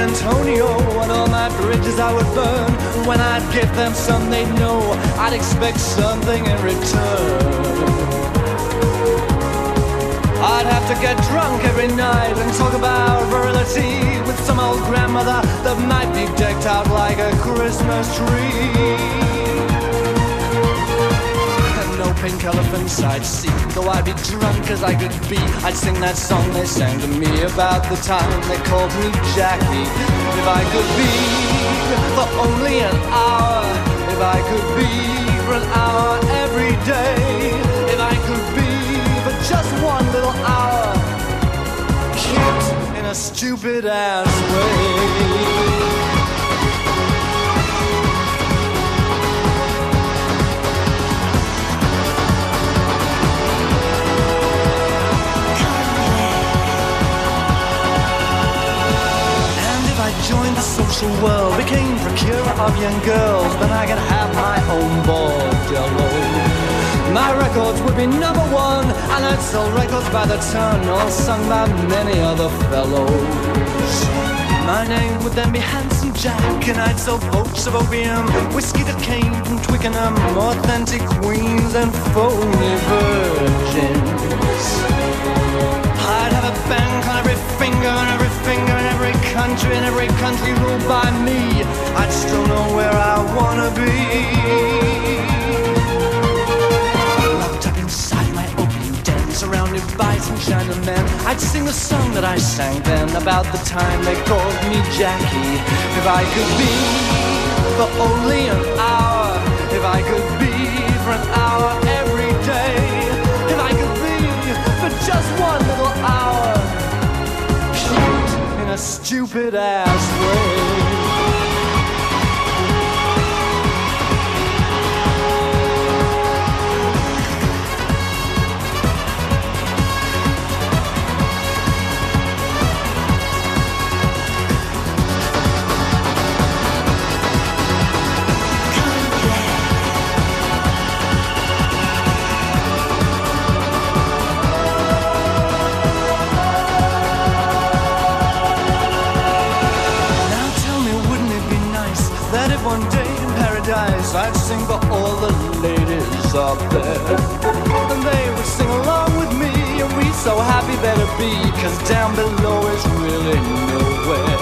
Antonio, and all my bridges I would burn. When I'd give them some, they'd know I'd expect something in return. I'd have to get drunk every night and talk about virility with some old grandmother that might be decked out like a Christmas tree pink elephants I'd see. Though I'd be drunk as I could be I'd sing that song they sang to me About the time they called me Jackie. If I could be for only an hour If I could be for an hour every day If I could be for just one little hour Cute in a stupid ass way social world, became procurer of young girls, then I could have my own bordello. My records would be number one, and I'd sell records by the ton, all sung by many other fellows. My name would then be Handsome Jack, and I'd sell boats of opium, whiskey that came from Twickenham, authentic queens and phony virgins. A bank on every finger and every finger in every country and every country ruled by me. I'd still know where I wanna be. Locked up inside my opium den, surrounded by some Chinamen. I'd sing the song that I sang then about the time they called me Jackie. If I could be for only an hour, if I could be for an hour every day, if I could be for just one little hour a stupid ass way. Paradise. I'd sing for all the ladies up there. And they would sing along with me And we'd so happy better be Cause down below is really nowhere.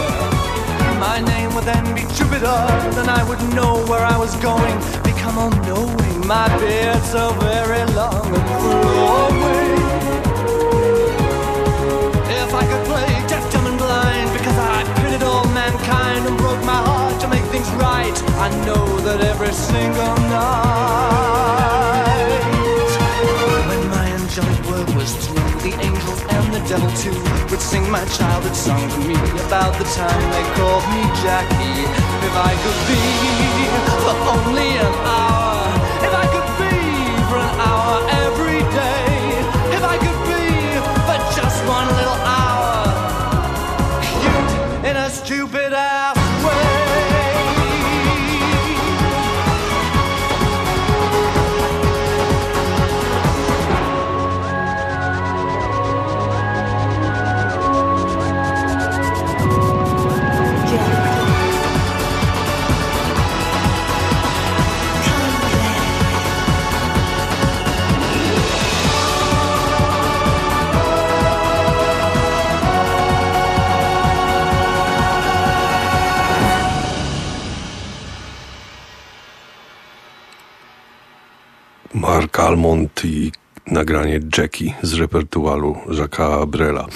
My name would then be Jupiter Then I would know where I was going Become all knowing. My beard so very long and flowing. If I could play deaf, dumb and blind Because I pitted all mankind Right. I know that every single night When my angelic work was through The angels and the devil too Would sing my childhood song to me About the time they called me Jackie. If I could be for only an hour If I could be for an hour every day If I could be for just one little hour Cute in a stupid ass Almond i nagranie Jackie z repertuaru Jacques'a Brela.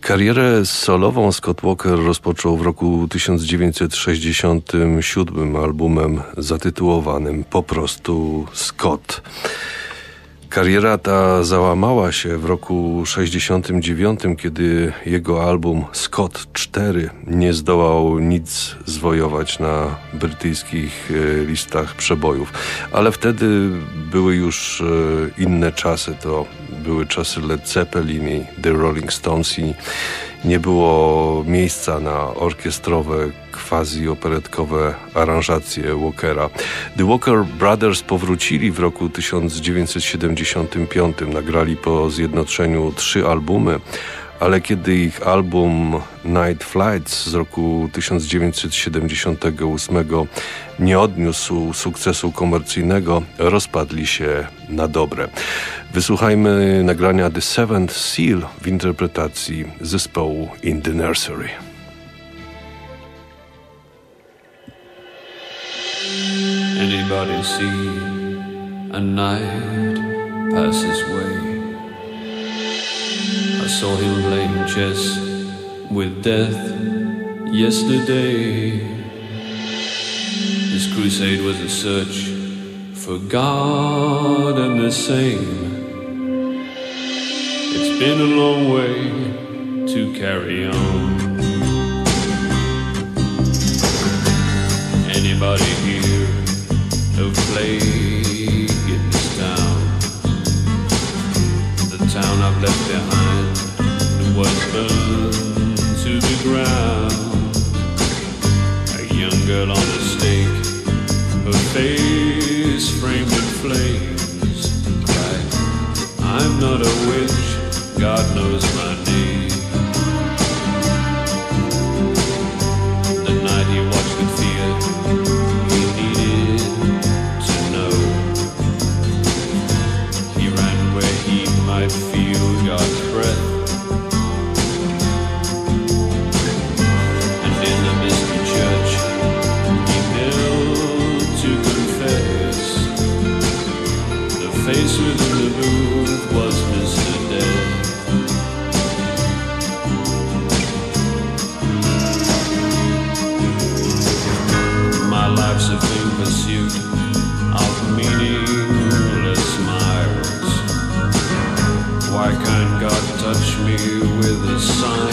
Karierę solową Scott Walker rozpoczął w roku 1967 albumem zatytułowanym po prostu Scott. Kariera ta załamała się w roku 69, kiedy jego album Scott 4 nie zdołał nic zwojować na brytyjskich e, listach przebojów. Ale wtedy były już e, inne czasy. To były czasy Led Zeppelin i The Rolling Stones i nie było miejsca na orkiestrowe, quasi-operetkowe aranżacje Walkera. The Walker Brothers powrócili w roku 1975, nagrali po zjednoczeniu trzy albumy, ale kiedy ich album Night Flights z roku 1978 nie odniósł sukcesu komercyjnego, rozpadli się na dobre. Wysłuchajmy nagrania The Seventh Seal w interpretacji zespołu In the Nursery. Anybody see a night pass his way? I saw him playing chess with death yesterday. His crusade was a search for God and the same. It's been a long way to carry on. Anybody here who played in this town? The town I've left behind was burned to the ground. A young girl on the stake, her face framed in flames, cried, I'm not a witch, God knows my name. With a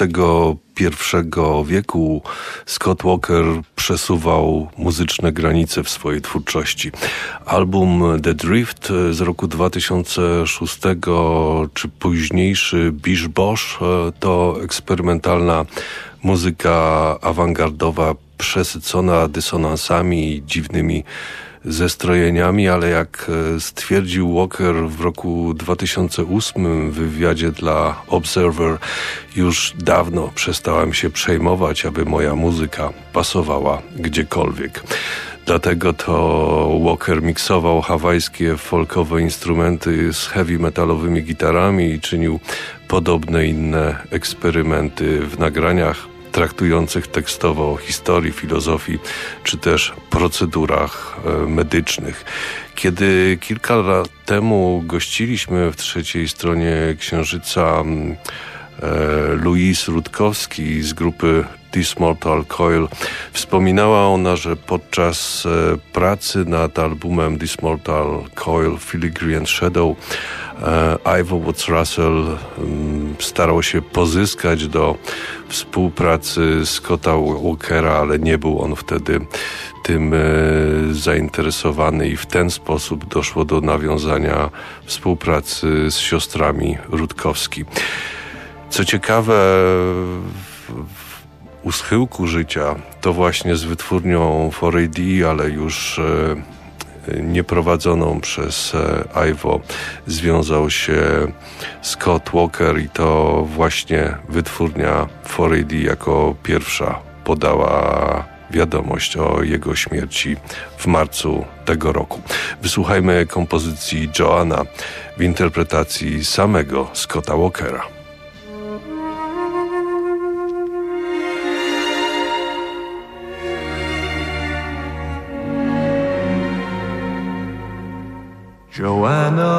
XXI wieku Scott Walker przesuwał muzyczne granice w swojej twórczości. Album The Drift z roku 2006 czy późniejszy Bish Bosch to eksperymentalna muzyka awangardowa przesycona dysonansami i dziwnymi zestrojeniami, ale jak e, stwierdził Walker w roku 2008 w wywiadzie dla Observer, już dawno przestałem się przejmować, aby moja muzyka pasowała gdziekolwiek. Dlatego to Walker miksował hawajskie folkowe instrumenty z heavy metalowymi gitarami i czynił podobne inne eksperymenty w nagraniach traktujących tekstowo o historii, filozofii czy też procedurach e, medycznych. Kiedy kilka lat temu gościliśmy w trzeciej stronie Księżyca mm, e, Louise Rutkowski z grupy This Mortal Coil. Wspominała ona, że podczas e, pracy nad albumem This Mortal Coil Filigree and Shadow e, Ivo Woods Russell mm, starał się pozyskać do współpracy Scotta Walkera, ale nie był on wtedy tym e, zainteresowany i w ten sposób doszło do nawiązania współpracy z siostrami Rutkowski. Co ciekawe, u schyłku życia to właśnie z wytwórnią 4AD, ale już e, nieprowadzoną przez e, Ivo związał się Scott Walker i to właśnie wytwórnia 4AD jako pierwsza podała wiadomość o jego śmierci w marcu tego roku. Wysłuchajmy kompozycji Joanna w interpretacji samego Scotta Walkera. Joanna,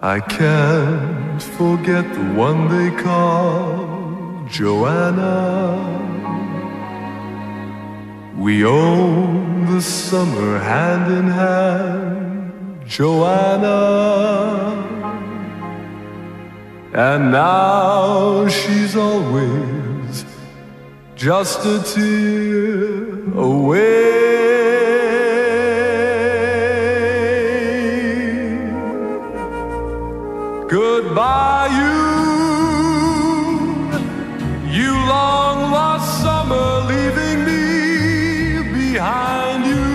I can't forget the one they call Joanna. We own the summer hand in hand, Joanna. And now she's always just a tear away. Goodbye, you, you long lost summer, leaving me behind you.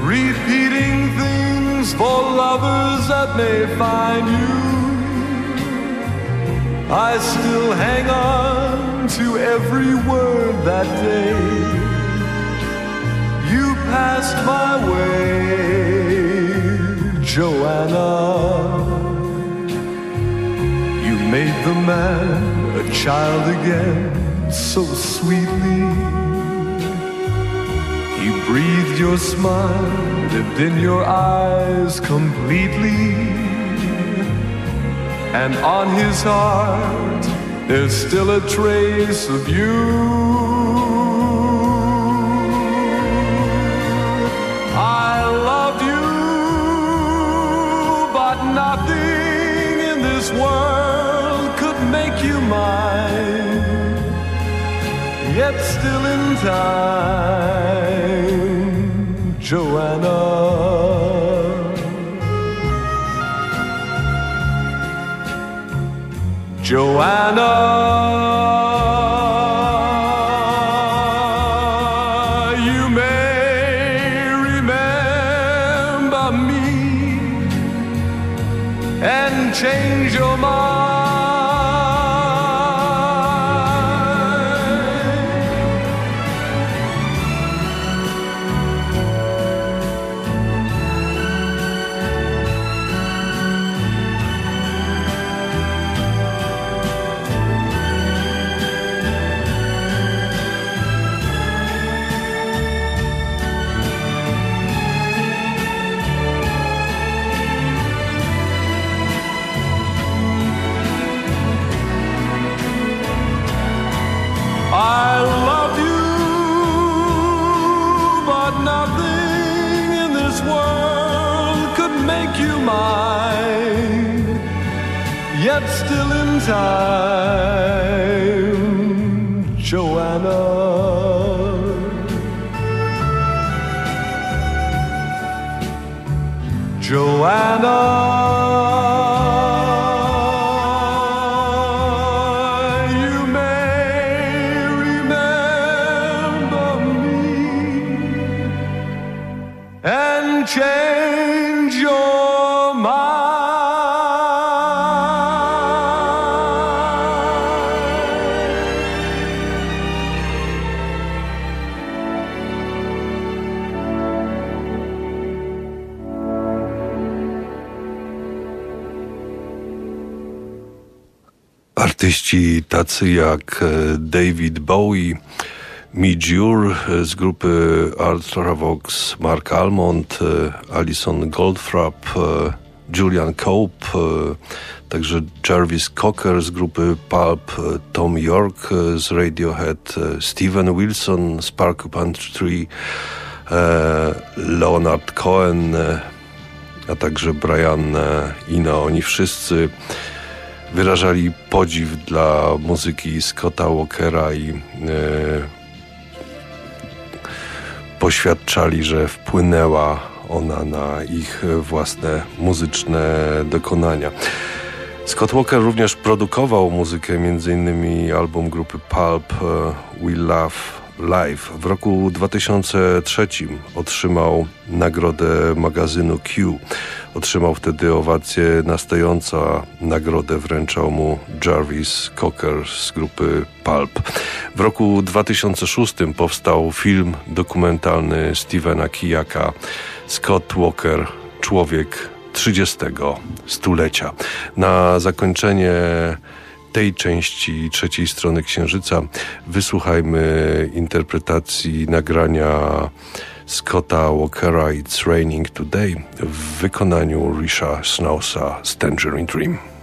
Repeating things for lovers that may find you. I still hang on to every word that day. You passed my way. Joanna. You made the man a child again so sweetly. He breathed your smile, lived in your eyes completely. And on his heart, there's still a trace of you. Artyści tacy jak e, David Bowie, Midjur z grupy Ultravox, Mark Almond, e, Alison Goldfrapp, e, Julian Cope, e, także Jarvis Cocker z grupy Pulp, e, Tom York e, z Radiohead, e, Steven Wilson z Porcupine Tree, e, Leonard Cohen, e, a także Brian e, Ino. Oni wszyscy wyrażali podziw dla muzyki Scotta Walkera i e, poświadczali, że wpłynęła ona na ich własne muzyczne dokonania. Scott Walker również produkował muzykę, m.in. album grupy Pulp e, We Love Live. W roku 2003 otrzymał nagrodę magazynu Q. Otrzymał wtedy owację nastająca. Nagrodę wręczał mu Jarvis Cocker z grupy Pulp. W roku 2006 powstał film dokumentalny Stevena Kijaka Scott Walker, człowiek 30 stulecia. Na zakończenie tej części trzeciej strony Księżyca wysłuchajmy interpretacji nagrania Scotta Walkera It's Raining Today w wykonaniu Risha Snowsa z Tangerine Dream.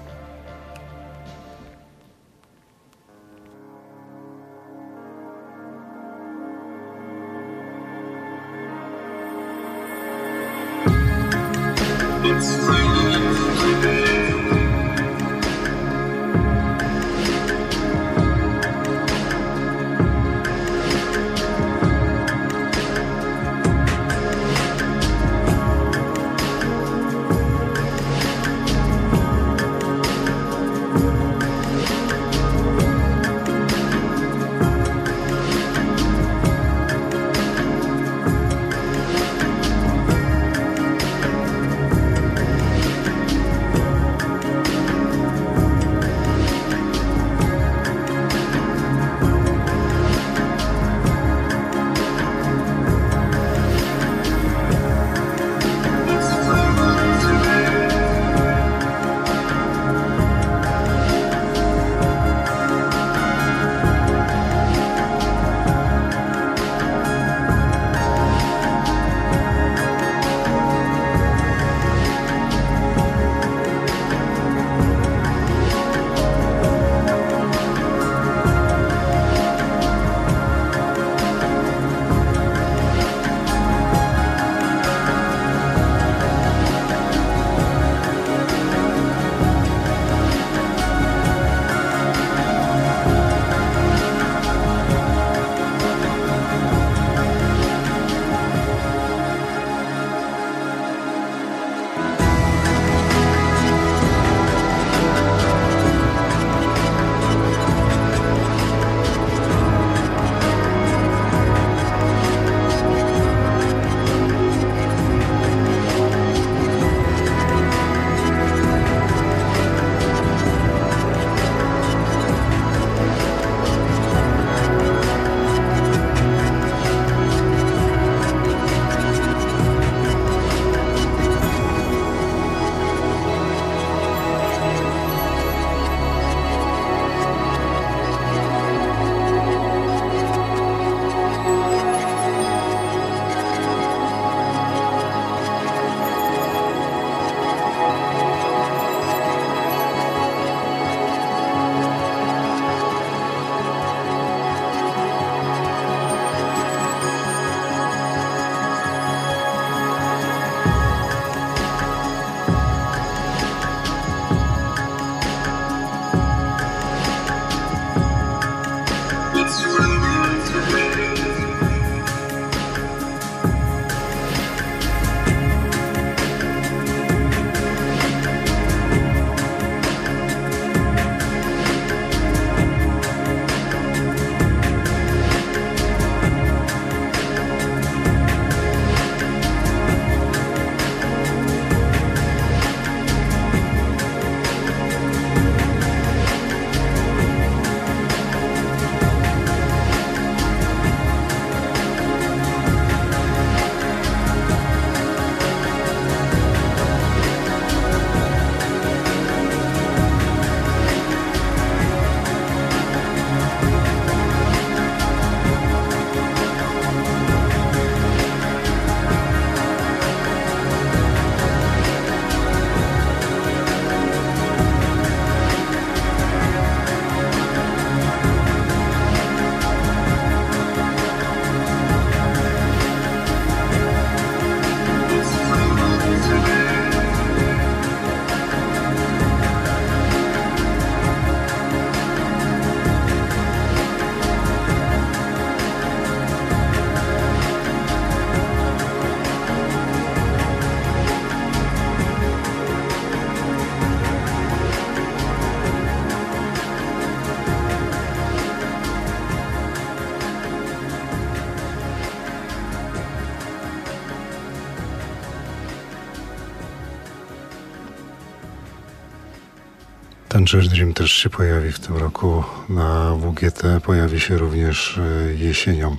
Tangerine Dream też się pojawi w tym roku na WGT. Pojawi się również e, jesienią e,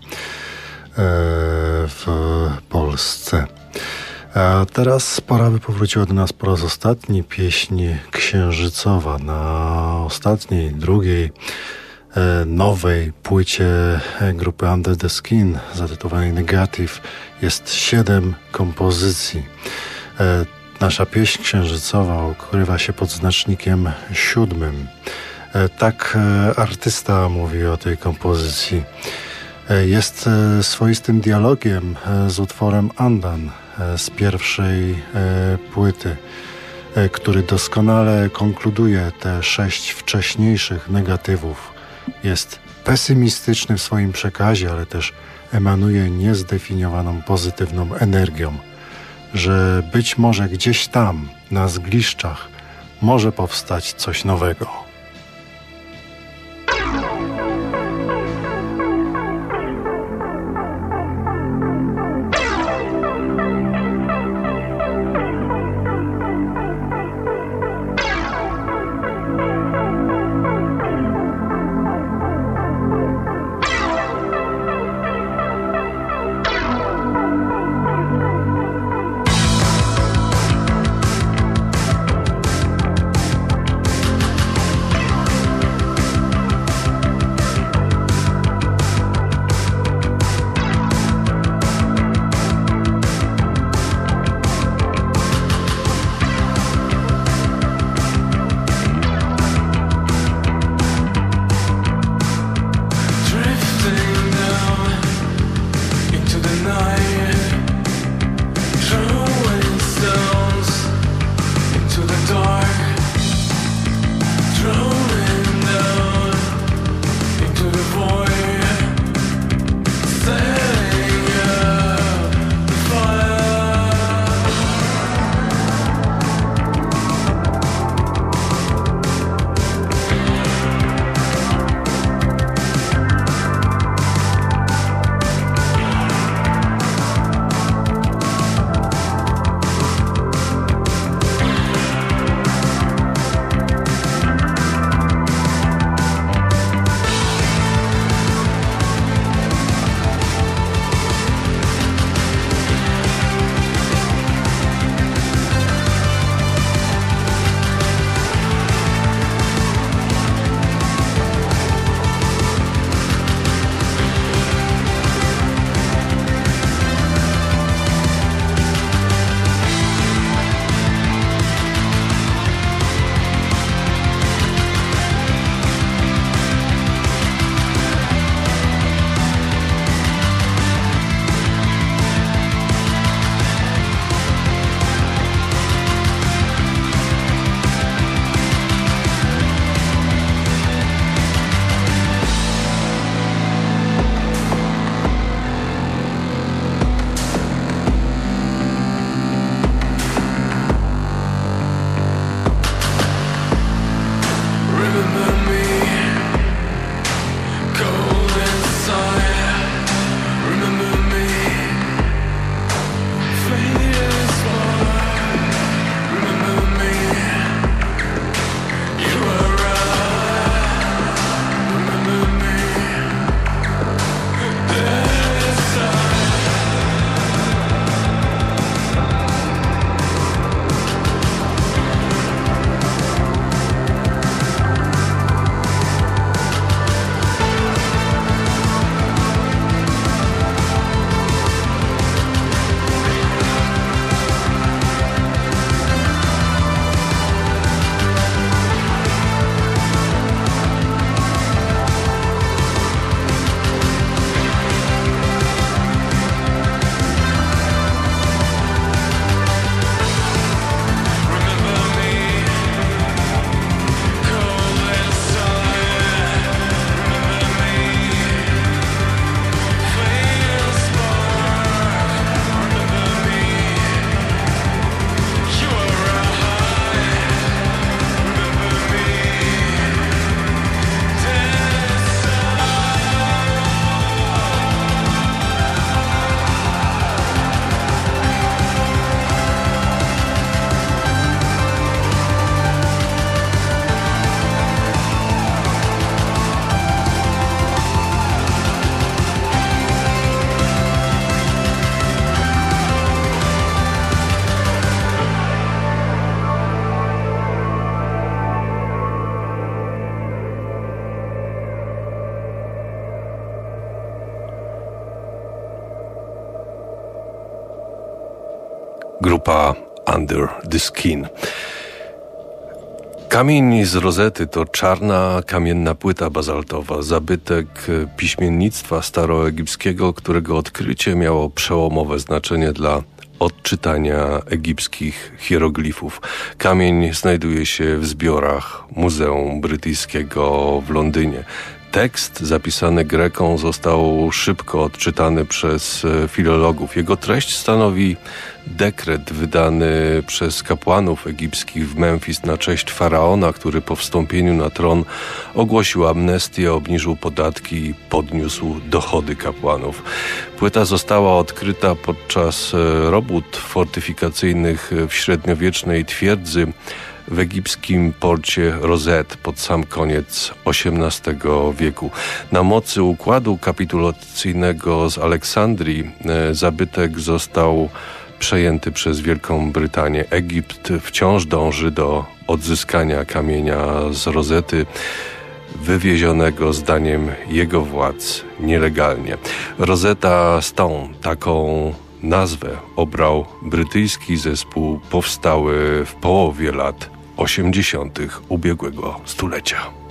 w Polsce. A teraz pora by powróciła do nas po raz ostatni pieśń księżycowa na ostatniej, drugiej e, nowej płycie grupy Under the Skin zatytułowanej Negative jest siedem kompozycji. Nasza pieśń księżycowa ukrywa się pod znacznikiem siódmym. E, tak e, artysta mówi o tej kompozycji. E, jest swoistym dialogiem z utworem Andan z pierwszej płyty, który doskonale konkluduje te sześć wcześniejszych negatywów. Jest pesymistyczny w swoim przekazie, ale też emanuje niezdefiniowaną pozytywną energią że być może gdzieś tam, na zgliszczach, może powstać coś nowego. Kamień z rozety to czarna, kamienna płyta bazaltowa, zabytek piśmiennictwa staroegipskiego, którego odkrycie miało przełomowe znaczenie dla odczytania egipskich hieroglifów. Kamień znajduje się w zbiorach Muzeum Brytyjskiego w Londynie. Tekst zapisany Greką został szybko odczytany przez e, filologów. Jego treść stanowi dekret wydany przez kapłanów egipskich w Memphis na cześć faraona, który po wstąpieniu na tron ogłosił amnestię, obniżył podatki i podniósł dochody kapłanów. Płyta została odkryta podczas e, robót fortyfikacyjnych w średniowiecznej twierdzy w egipskim porcie Rozet pod sam koniec XVIII wieku. Na mocy układu kapitulacyjnego z Aleksandrii e, zabytek został przejęty przez Wielką Brytanię. Egipt wciąż dąży do odzyskania kamienia z rozety wywiezionego zdaniem jego władz nielegalnie. Rosetta Stone, taką nazwę obrał brytyjski zespół powstały w połowie lat 80. ubiegłego stulecia.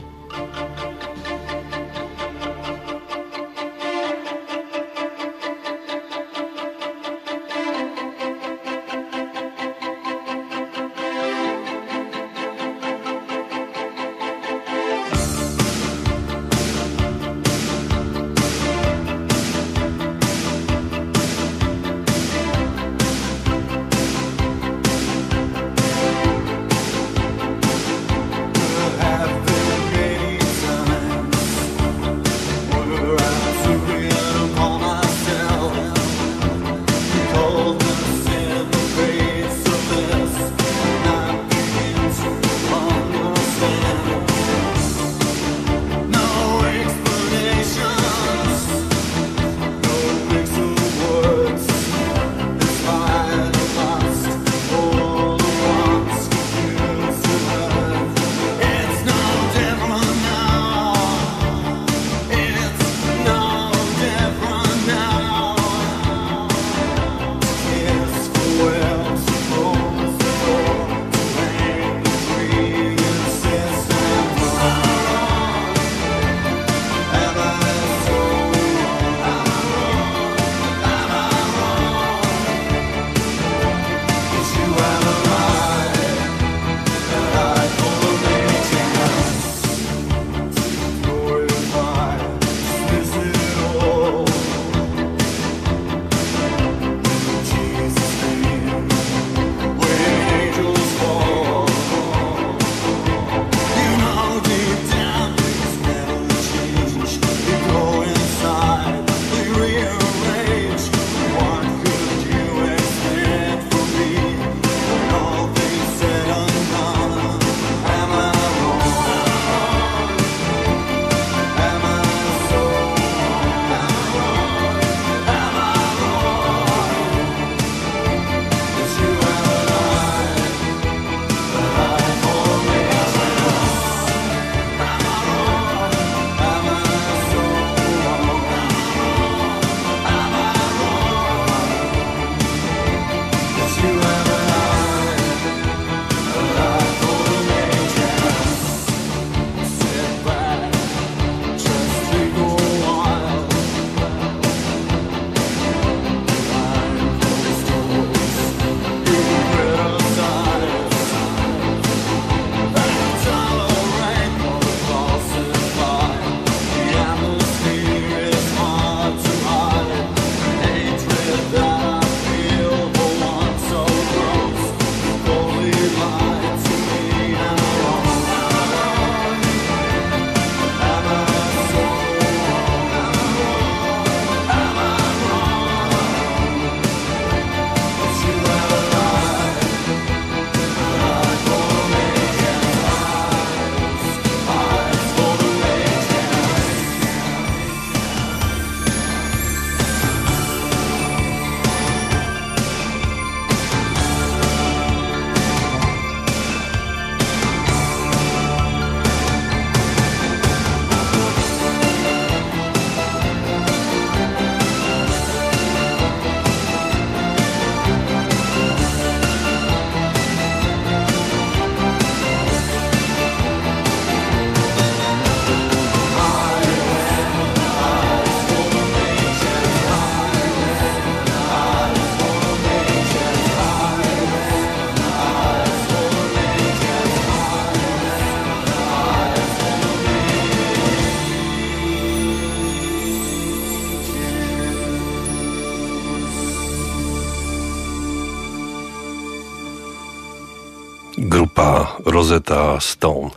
grupa Rosetta Stone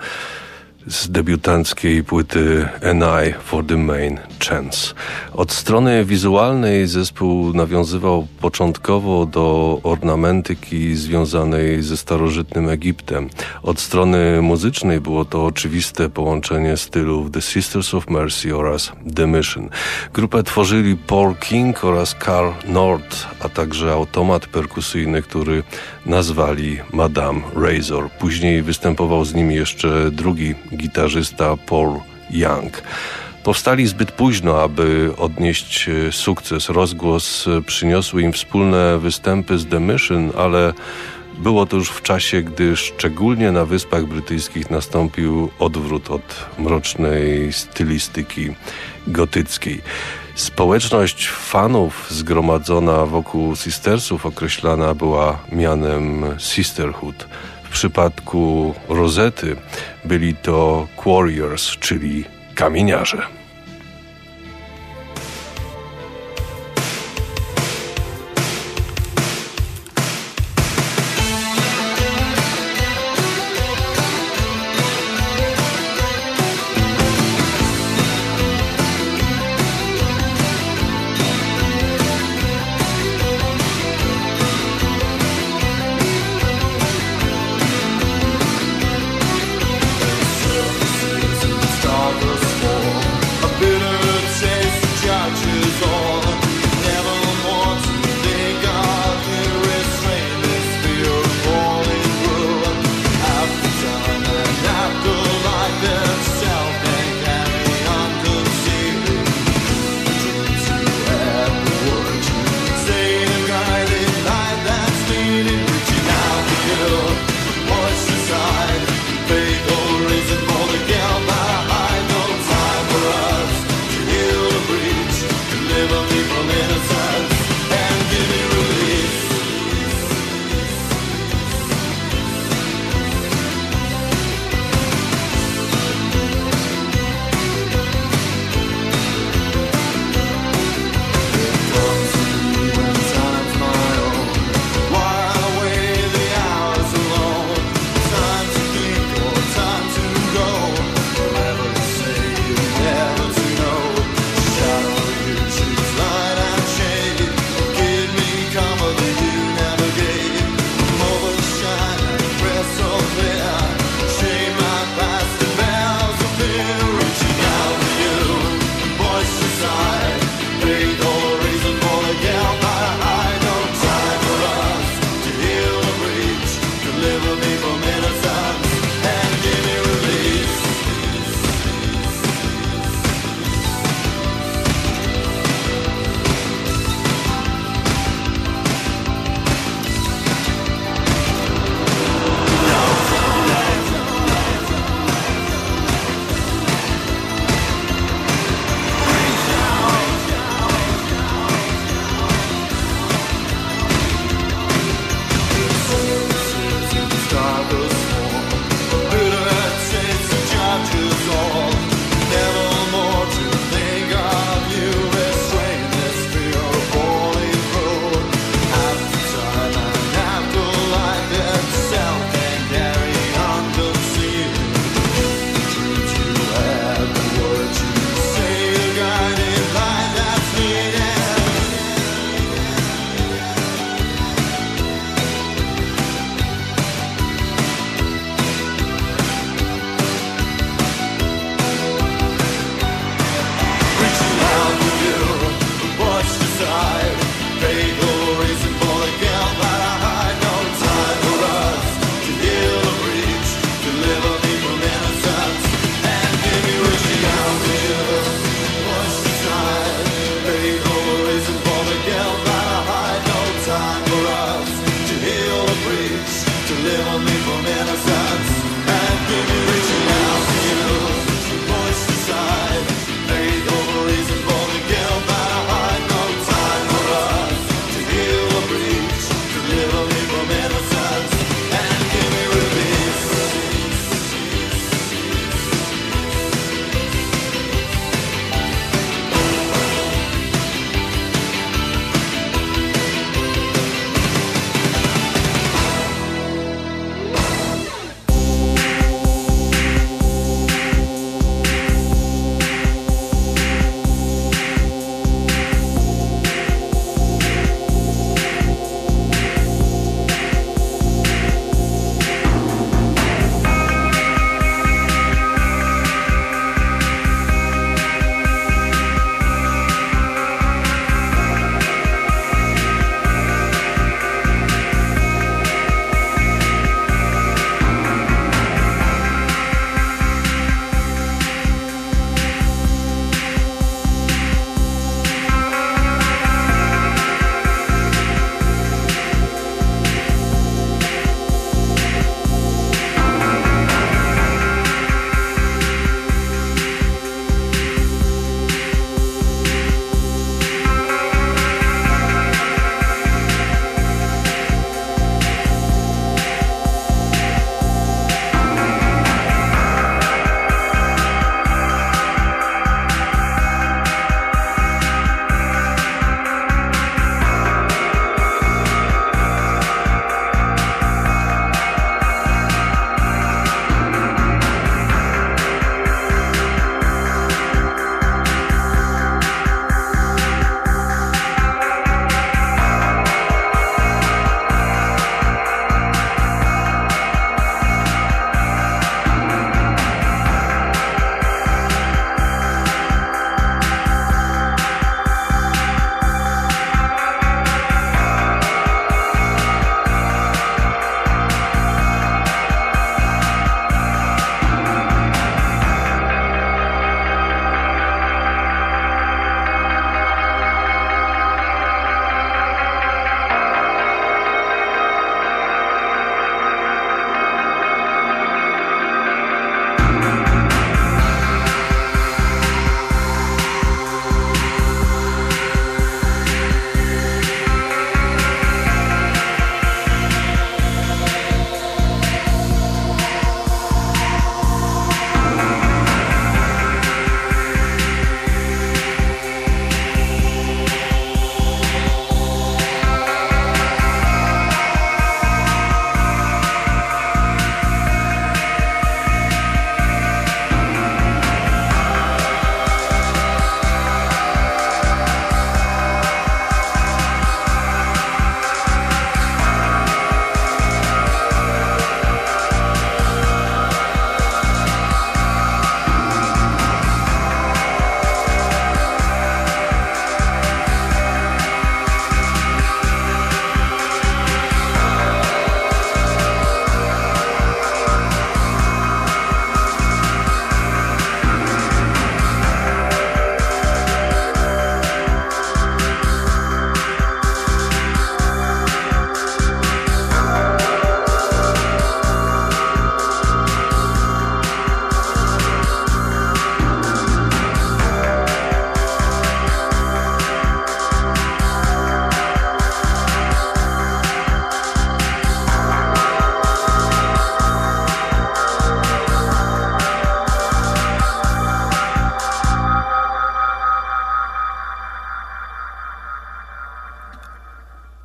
z debiutanckiej płyty An Eye for the Main Chance. Od strony wizualnej zespół nawiązywał początkowo do ornamentyki związanej ze starożytnym Egiptem. Od strony muzycznej było to oczywiste połączenie stylów The Sisters of Mercy oraz The Mission. Grupę tworzyli Paul King oraz Carl Nord, a także automat perkusyjny, który nazwali Madame Razor. Później występował z nimi jeszcze drugi gitarzysta Paul Young. Powstali zbyt późno, aby odnieść e, sukces. Rozgłos e, przyniosły im wspólne występy z The Mission, ale było to już w czasie, gdy szczególnie na Wyspach Brytyjskich nastąpił odwrót od mrocznej stylistyki gotyckiej. Społeczność fanów zgromadzona wokół Sistersów określana była mianem Sisterhood. W przypadku Rozety byli to Quarriors, czyli kamieniarze.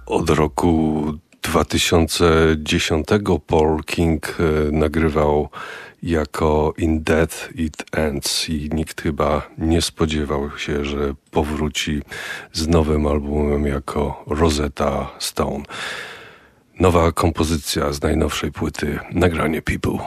Od roku 2010 Paul King e, nagrywał jako In Death It Ends i nikt chyba nie spodziewał się, że powróci z nowym albumem jako Rosetta Stone. Nowa kompozycja z najnowszej płyty Nagranie People.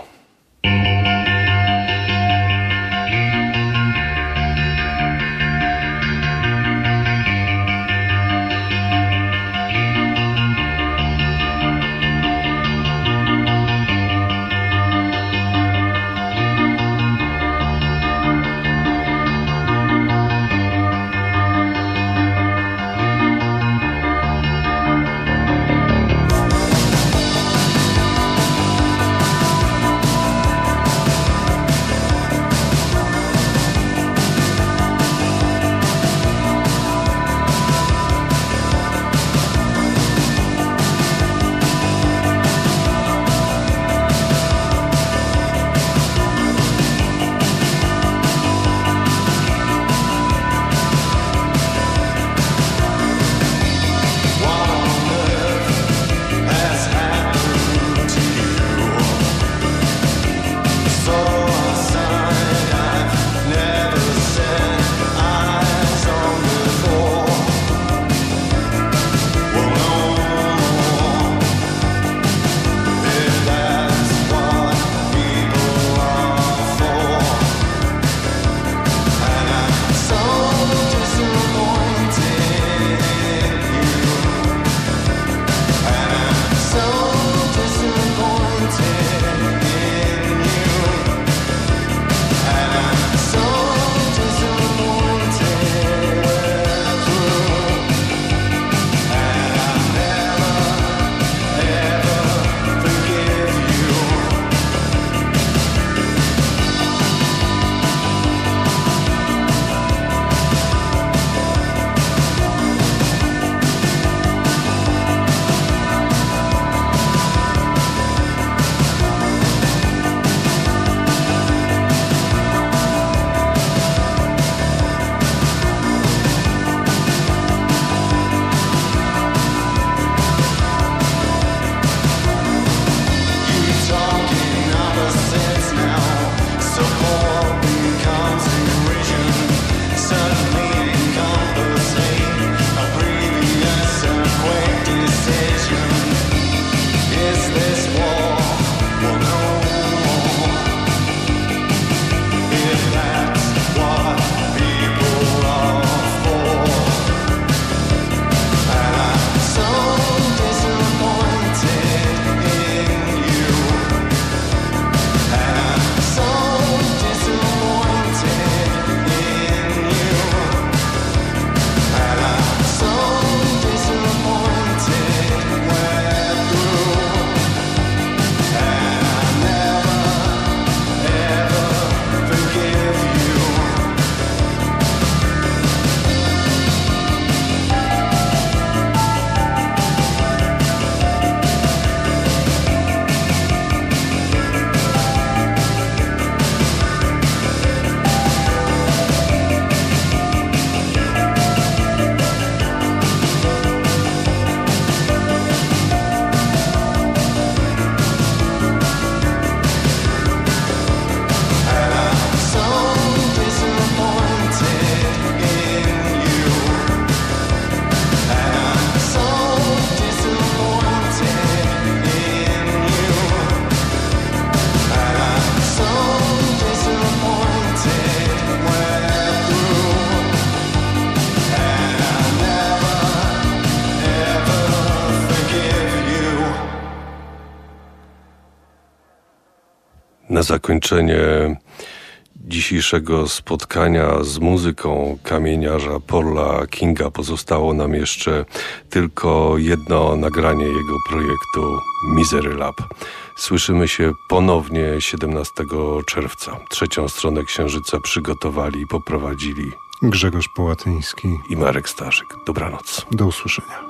Zakończenie dzisiejszego spotkania z muzyką kamieniarza Paula Kinga pozostało nam jeszcze tylko jedno nagranie jego projektu Misery Lab. Słyszymy się ponownie 17 czerwca. Trzecią stronę Księżyca przygotowali i poprowadzili Grzegorz Połatyński. i Marek Starzyk. Dobranoc. Do usłyszenia.